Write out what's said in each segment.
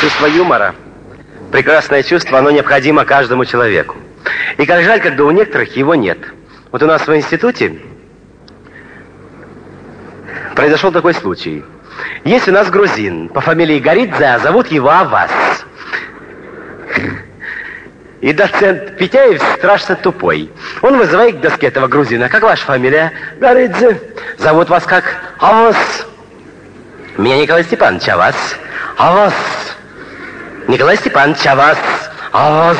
Чувство юмора, прекрасное чувство, оно необходимо каждому человеку. И как жаль, когда у некоторых его нет. Вот у нас в институте произошел такой случай. Есть у нас грузин по фамилии Горидзе, а зовут его Авас. И доцент Петяев страшно тупой. Он вызывает к доске этого грузина. Как ваша фамилия? Горидзе. Зовут вас как? Авас. Меня Николай Степанович, а вас? А Николай Степанович, а вас? А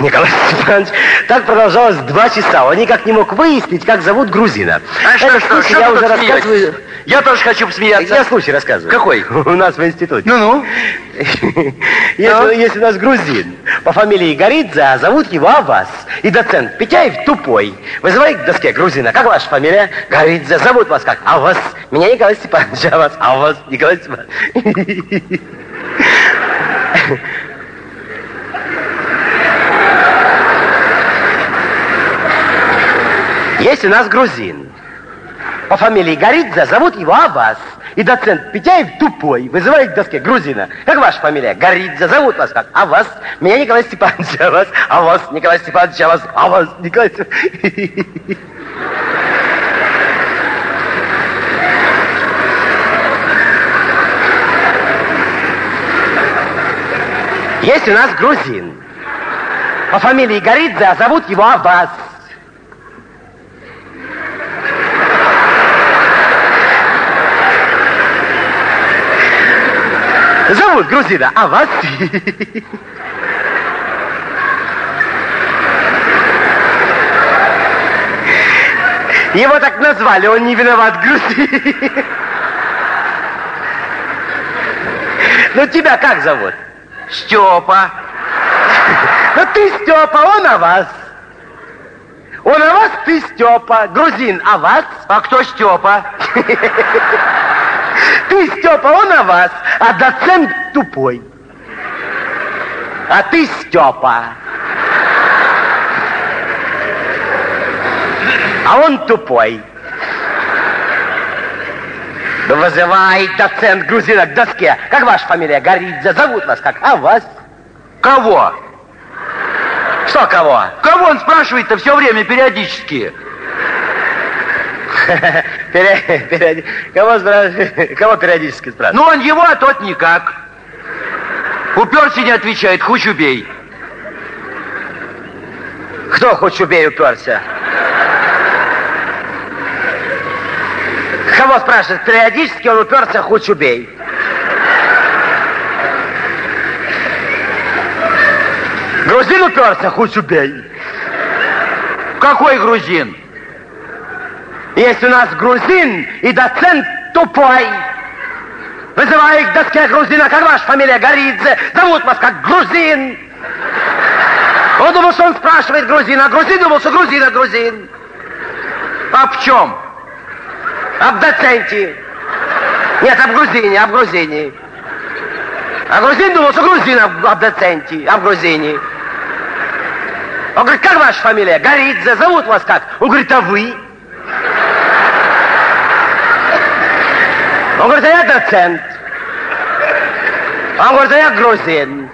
Николай Степанович. Так продолжалось два часа. Он никак не мог выяснить, как зовут грузина. А что, Этот что, что я уже рассказываю. Я тоже хочу посмеяться. Я случай рассказываю. Какой? У нас в институте. Ну-ну. Если, если у нас грузин по фамилии Горидзе, а зовут его Авас, и доцент Петяев тупой, вызывает к доске грузина. Как ваша фамилия? Горидзе. Зовут вас как? Авас. Меня Николай Степанович, а вас? Авас. Николай Степанович. Есть у нас грузин. По фамилии Горидзе, зовут его Авас. И доцент Петяев тупой, вызывает к доске грузина. Как ваша фамилия? Горидзе. Зовут вас как? А вас? Меня Николай Степанович. А вас? А вас? Николай Степанович. А вас? А вас? Николай Степанович. Есть у нас грузин. По фамилии Горидзе, а зовут его Аббас. Зовут грузина Авас. Его так назвали, он не виноват, грузин. Ну, тебя как зовут? Степа. Ну, ты Степа, он о вас. Он о вас, ты Степа. Грузин о вас. А кто Степа? Ты Степа, он о вас. А доцент тупой. А ты Степа. А он тупой. Вызывай доцент грузина к доске. Как ваша фамилия? Горидзе. Зовут вас как? А вас? Кого? Что кого? Кого он спрашивает-то все время периодически? Кого, спрашивает? Кого периодически спрашивают? Ну, он его, а тот никак. Уперся не отвечает, хуч убей. Кто хоть убей уперся? Кого спрашивает? Периодически он уперся, хоть убей. Грузин уперся, хоть убей. Какой грузин? Есть у нас грузин и доцент тупой. Вызываю к доске грузина, как ваша фамилия Горидзе. Зовут вас как грузин. Он думал, что он спрашивает грузина, а грузин думал, что грузин, а грузин. А в чем? Об доценте. Нет, об грузине, об грузине. А грузин думал, что грузин об, об доценте, об грузине. Он говорит, как ваша фамилия? Горидзе. Зовут вас как? Он говорит, а вы? Он говорит, а я доцент. Он говорит, а я грузин.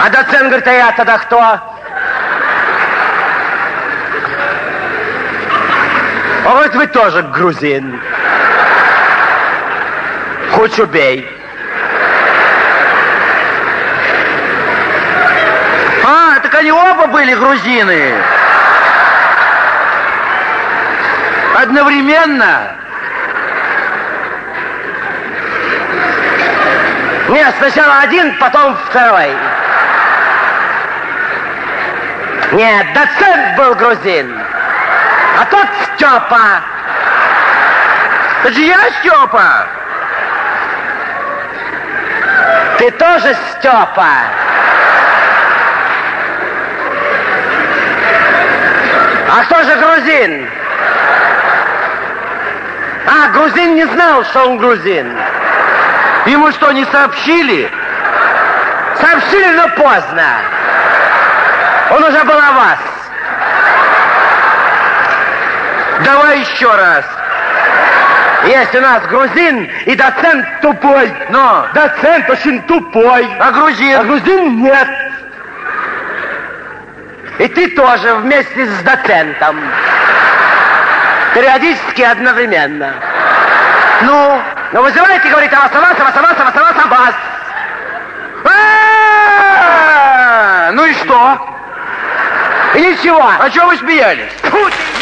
А доцент говорит, а я тогда кто? Он говорит, вы тоже грузин. Хоть убей. А, так они оба были грузины. Одновременно? Нет, сначала один, потом второй. Нет, доцент был грузин. А тот Степа. Это же я Степа. Ты тоже Степа. А кто же грузин? А, грузин не знал, что он грузин. Ему что, не сообщили? Сообщили, но поздно. Он уже был о вас. Давай еще раз. Есть у нас грузин и доцент тупой. Но. Доцент очень тупой. А грузин? А грузин нет. И ты тоже вместе с доцентом. Периодически одновременно. Ну? Ну вызывайте, говорит, авас, авас, авас, авас, авас, авас, авас. А, Ну и что? И ничего. А чего вы смеялись? Фу ты!